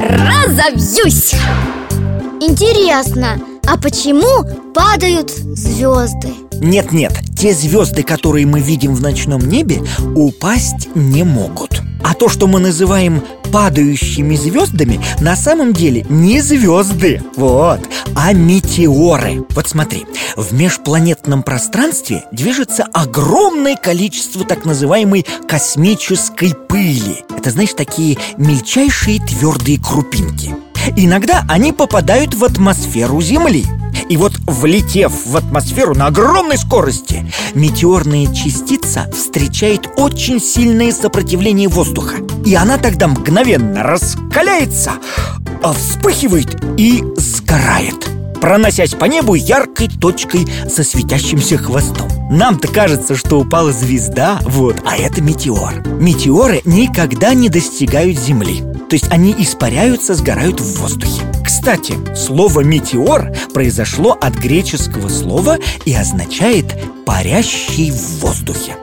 разобьюсь Интересно, а почему падают звезды? Нет-нет, те звезды, которые мы видим в ночном небе, упасть не могут А то, что мы называем падающими звездами, на самом деле не звезды Вот, а метеоры. Вот смотри, в межпланетном пространстве движется огромное количество так называемой космической пыли. Это, знаешь, такие мельчайшие твердые крупинки. Иногда они попадают в атмосферу Земли и вот влетев в атмосферу на огромной скорости Метеорная частица встречает очень сильное сопротивление воздуха. И она тогда мгновенно раскаляется, а вспыхивает и сгорает Проносясь по небу яркой точкой со светящимся хвостом. Нам-то кажется, что упала звезда, вот, а это метеор. Метеоры никогда не достигают Земли. То есть они испаряются, сгорают в воздухе. Кстати, слово «метеор» произошло от греческого слова и означает «парящий в воздухе»